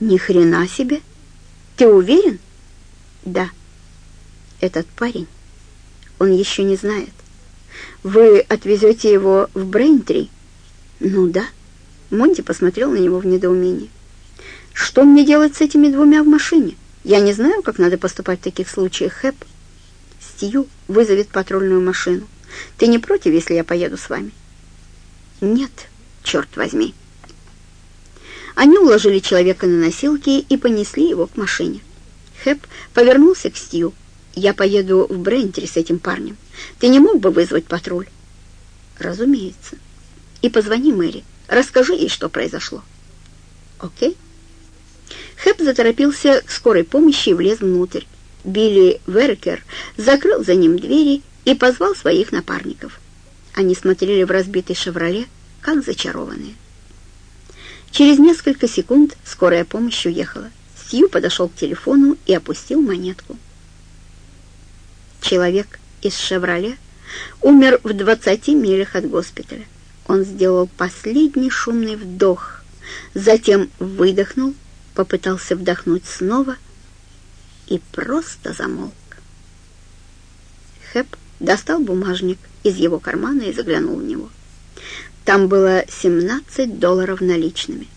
Ни хрена себе! Ты уверен? Да. Этот парень, он еще не знает. Вы отвезете его в Брейнтри? Ну да. Монти посмотрел на него в недоумении. Что мне делать с этими двумя в машине? Я не знаю, как надо поступать в таких случаях, Хэп. Стью вызовет патрульную машину. Ты не против, если я поеду с вами? Нет, черт возьми. Они уложили человека на носилки и понесли его к машине. Хэп повернулся к Стью. «Я поеду в Брентри с этим парнем. Ты не мог бы вызвать патруль?» «Разумеется. И позвони Мэри. Расскажи ей, что произошло». «Окей?» Хэп заторопился к скорой помощи и влез внутрь. Билли Веркер закрыл за ним двери и позвал своих напарников. Они смотрели в разбитый «Шевроле», как зачарованные. Через несколько секунд скорая помощь уехала. Сью подошел к телефону и опустил монетку. Человек из «Шевроле» умер в 20 милях от госпиталя. Он сделал последний шумный вдох, затем выдохнул, попытался вдохнуть снова и просто замолк. Хэп достал бумажник из его кармана и заглянул в него. Там было 17 долларов наличными.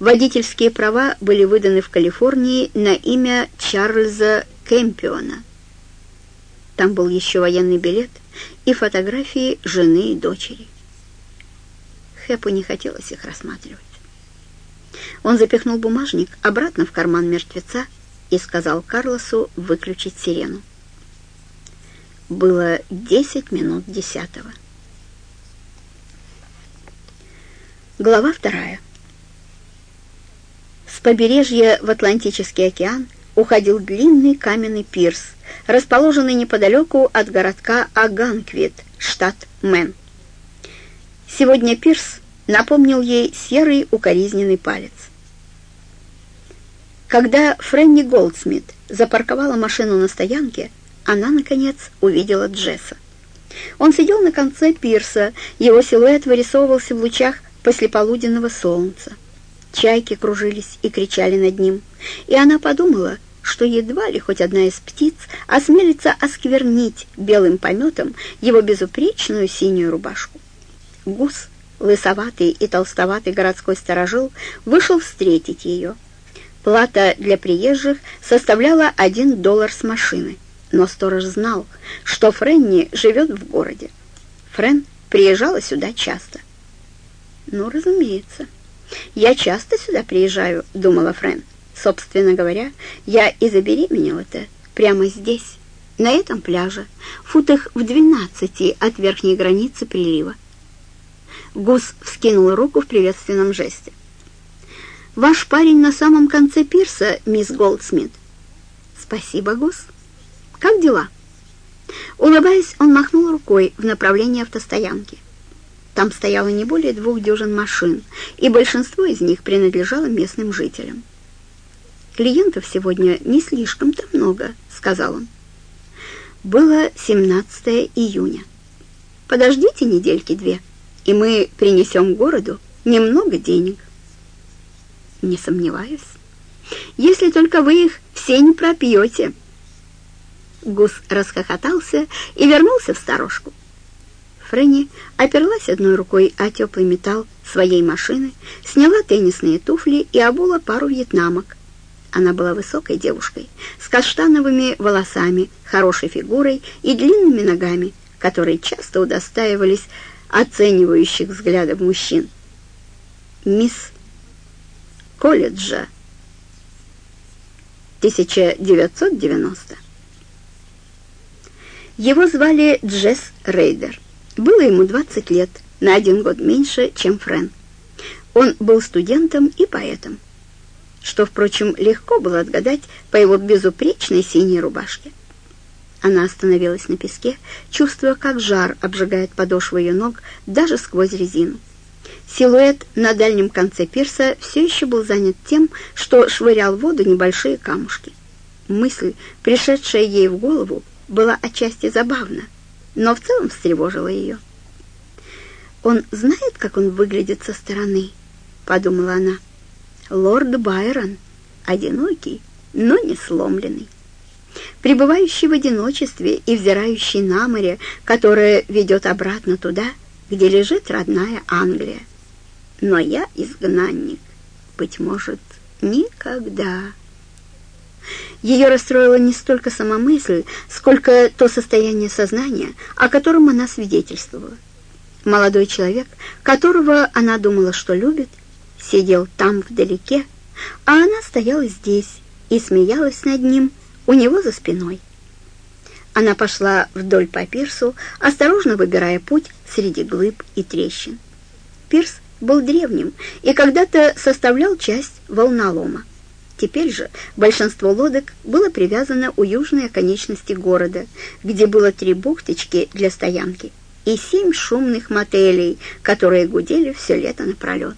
Водительские права были выданы в Калифорнии на имя Чарльза Кэмпиона. Там был еще военный билет и фотографии жены и дочери. Хэпу не хотелось их рассматривать. Он запихнул бумажник обратно в карман мертвеца и сказал Карлосу выключить сирену. Было десять минут десятого. Глава вторая. С побережья в Атлантический океан уходил длинный каменный пирс, расположенный неподалеку от городка Аганквит, штат Мэн. Сегодня пирс напомнил ей серый укоризненный палец. Когда Фрэнни Голдсмит запарковала машину на стоянке, она, наконец, увидела Джесса. Он сидел на конце пирса, его силуэт вырисовывался в лучах послеполуденного солнца. Чайки кружились и кричали над ним, и она подумала, что едва ли хоть одна из птиц осмелится осквернить белым пометом его безупречную синюю рубашку. Гус, лысоватый и толстоватый городской сторожил, вышел встретить ее. Плата для приезжих составляла один доллар с машины, но сторож знал, что Фрэнни живет в городе. Френ приезжала сюда часто. «Ну, разумеется. Я часто сюда приезжаю», — думала Френ. «Собственно говоря, я и забеременела-то прямо здесь, на этом пляже, футах в двенадцати от верхней границы прилива». Гус вскинул руку в приветственном жесте. «Ваш парень на самом конце пирса, мисс Голдсмит». «Спасибо, Гус. Как дела?» Улыбаясь, он махнул рукой в направлении автостоянки. Там стояло не более двух дюжин машин, и большинство из них принадлежало местным жителям. «Клиентов сегодня не слишком-то много», — сказал он. Было 17 июня. «Подождите недельки две, и мы принесем городу немного денег». «Не сомневаюсь. Если только вы их все не пропьете». Гус расхохотался и вернулся в сторожку. Фрэнни оперлась одной рукой о теплый металл своей машины, сняла теннисные туфли и обула пару вьетнамок. Она была высокой девушкой, с каштановыми волосами, хорошей фигурой и длинными ногами, которые часто удостаивались оценивающих взглядов мужчин. «Мисс колледжа, 1990». Его звали Джесс Рейдер. Было ему 20 лет, на один год меньше, чем Френ. Он был студентом и поэтом, что, впрочем, легко было отгадать по его безупречной синей рубашке. Она остановилась на песке, чувствуя, как жар обжигает подошву ее ног даже сквозь резину. Силуэт на дальнем конце пирса все еще был занят тем, что швырял в воду небольшие камушки. Мысль, пришедшая ей в голову, была отчасти забавна — но в целом встревожило ее. «Он знает, как он выглядит со стороны?» — подумала она. лорд Байрон, одинокий, но не сломленный. Пребывающий в одиночестве и взирающий на море, которое ведет обратно туда, где лежит родная Англия. Но я изгнанник, быть может, никогда. Ее расстроила не столько сама мысль, сколько то состояние сознания, о котором она свидетельствовала. Молодой человек, которого она думала, что любит, сидел там вдалеке, а она стояла здесь и смеялась над ним у него за спиной. Она пошла вдоль по пирсу, осторожно выбирая путь среди глыб и трещин. Пирс был древним и когда-то составлял часть волнолома. Теперь же большинство лодок было привязано у южной оконечности города, где было три бухточки для стоянки и семь шумных мотелей, которые гудели все лето напролет.